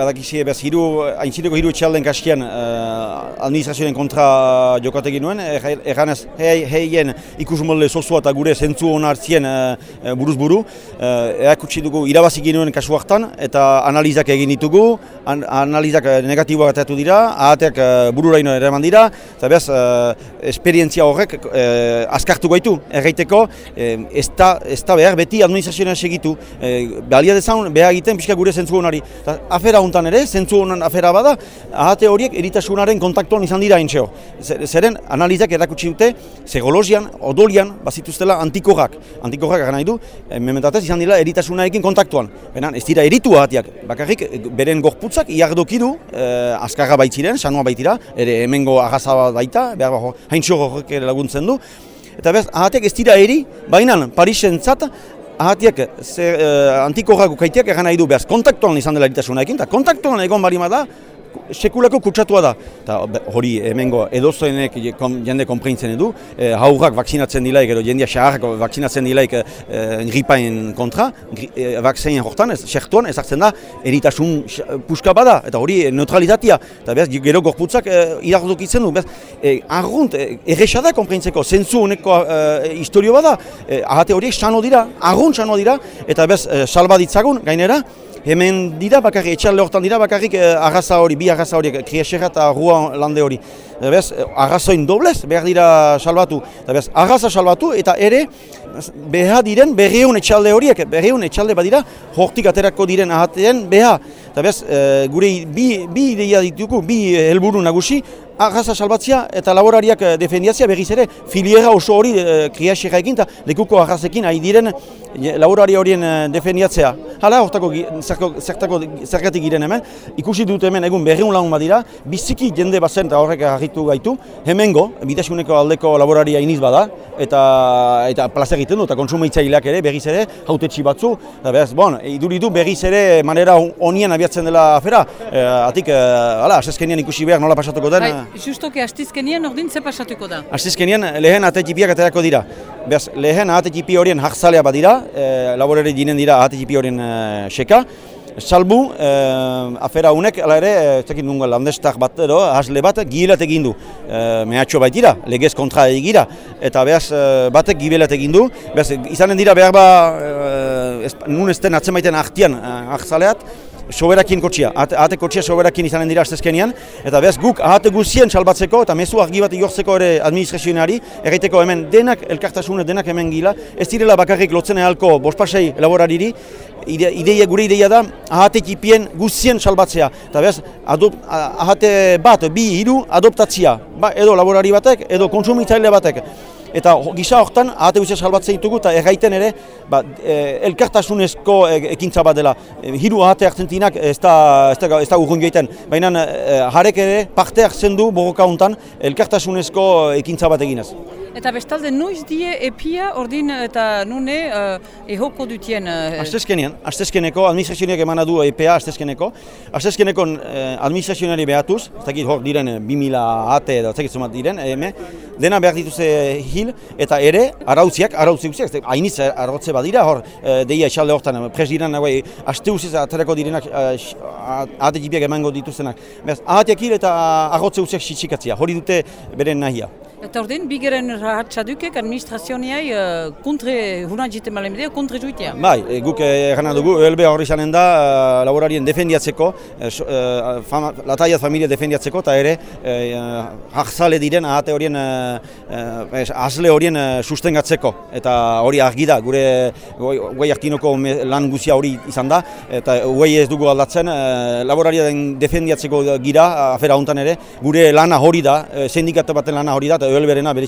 badakizie, bez, hiru, haintziteko hiru etxalden kaskian uh, administrazioen kontra jokate ginuen, erganez, hei, heien ikus molde sozua eta gure zentzu hona hartzien uh, buruz buru, uh, erakutsi dugu irabazik ginuen kasu hartan, eta analizak egin ditugu, an, analizak negatiboa gatatu dira, ahateak uh, bururaino ere eman dira, eta bez, uh, esperientzia horrek uh, askartu gaitu, erraiteko, ez da behar beti administrazioen segitu, uh, balia dezan, behar egiten pixka gure zentzu honari. afera hontan ere, zentzu honan afera bada, ahate horiek eritasunaren kontaktuan izan dira entxeo. Zeren analizak erakutsi dute, zegologian, odolian, bazituztela antikorrak. Antikorrak gana du, mementatez izan dira eritasunarekin kontaktuan. Benan, ez dira eritu ahatiak, bakarrik beren gorputzak iardokidu, eh, azkarra baitziren, sanua baitira, ere hemengo agazaba baita, behar haintxo horrek laguntzen du. Eta behaz, ahateak ez dira eri, baina Parisen zat, ahatiak ze, uh, antikorrak ukaitiak egan nahi du behaz. Kontaktuan izan dela eritasunaekin, eta kontaktuan egon barima da, sekulako kutsatua da. Ta, hori hemengo edozoenek jende konpreintzen edu, e, haurrak vaksinatzen dilaik edo jendia xaharrak vaksinatzen dilaik e, gripaen kontra, gri, e, vaksein hortan, ez, sektuan ezartzen da, eritasun puska bada, eta hori neutralitatea, eta behaz, gero gorputzak e, irarduk itzen du, behaz, e, arrunt, e, errexada konpreintzeko, zentzu honeko e, historio bada, e, ahate horiek xano dira, arrunt xano dira, eta behaz, e, salba ditzagun, gainera, hemen dira bakarrik, etxalde hortan dira bakarrik eh, arraza hori, bi arraza horiek, kriaxerra eta rua lande hori. Bez, arrazoin doblez behar dira salbatu. Bez, arraza salbatu eta ere behar diren berriun etxalde horiek, berriun etxalde badira, hortik aterako diren ahateen behar. Eta bez, e, gure bi, bi ideia ditugu, bi helburu nagusi, arraza salbatzia eta laborariak eh, defendiatzia berriz ere filiera oso hori e, kriaxerra egin eta lekuko arrazekin ari diren laborari horien defendiatzea. Hala, hortako zertako zergatik giren hemen, ikusi dut hemen egun berriun lagun badira, biziki jende bazen eta horrek harritu gaitu, hemengo, bitasuneko aldeko laboraria iniz bada, eta eta plaza egiten du, eta konsumitzaileak ere, berriz ere, hautetxi batzu, eta behaz, bon, iduritu berriz ere manera onien abiatzen dela afera, e, atik, e, ala, ikusi behar nola pasatuko den. Bai, justoke, astizkenian ordin ze pasatuko da? Astizkenian lehen atetxipiak aterako dira. Behaz, lehen atetxipi horien jakzalea badira, e, laborari dinen dira atetxipi horien e, seka, Salbu, eh, afera honek, ala ere, ez dakit nungo landestak bat edo, hasle bat, gilat egin du. Eh, mehatxo baitira, legez kontra egira, eta behaz eh, batek gibelat egin du. Behaz, izanen dira behar ba, eh, nun ez den atzen baiten ahtian, eh, soberakin kotxia, ahate kotxia soberakin izanen dira astezkenian, eta behaz guk ahate guzien salbatzeko eta mezu argi bat igortzeko ere administrazioenari, erraiteko hemen denak elkartasune, denak hemen gila, ez direla bakarrik lotzen ehalko bospasei laborariri, ide, ideia, gure ideia da ahate tipien guzien salbatzea, eta behaz ahate bat, bi, hiru adoptatzia, ba, edo laborari batek, edo konsumitzaile batek eta gisa hortan ahate salbatzea ditugu eta erraiten ere ba, e, elkartasunezko e, ekintza bat dela. E, hiru ahate hartzentinak ez da, ez da, ez da urrun joiten, baina e, jarek ere parte hartzen du borroka hontan elkartasunezko ekintza bat eginez. Eta bestalde, noiz die epia ordin eta nune uh, ehoko dutien? Uh... Astezkenean, astezkeneko, administrazioak emana du EPA astezkeneko. Astezkeneko uh, administrazionari behatuz, ez dakit hor diren 2000 ate edo ez dakit diren, eme, dena behar dituzte hil, eta ere, arautziak, arautzi guztiak, hainitz arrotze badira, hor, uh, deia esalde hortan, pres diren, nagoe, aste guziz aterako direnak, ate jipiak emango dituztenak. Beraz, ahatiak hil eta arrotze guztiak sitsikatzia, hori dute beren nahia. Eta ordin, bigeren rahatsadukek administrazioneai uh, kontre, huna jite malen bidea, kontre juitea? Bai, e, guk egana dugu, ELB horri zanen da, uh, laborarien defendiatzeko, uh, fama, lataia familia defendiatzeko, eta ere, uh, diren, ahate horien, azle horien sustengatzeko. Eta hori argi da, gure guai hartinoko lan guzia hori izan da, eta guai ez dugu aldatzen, uh, laborarien defendiatzeko gira, afera hontan ere, gure lana hori da, sindikatu baten lana hori da, öl verene haberi.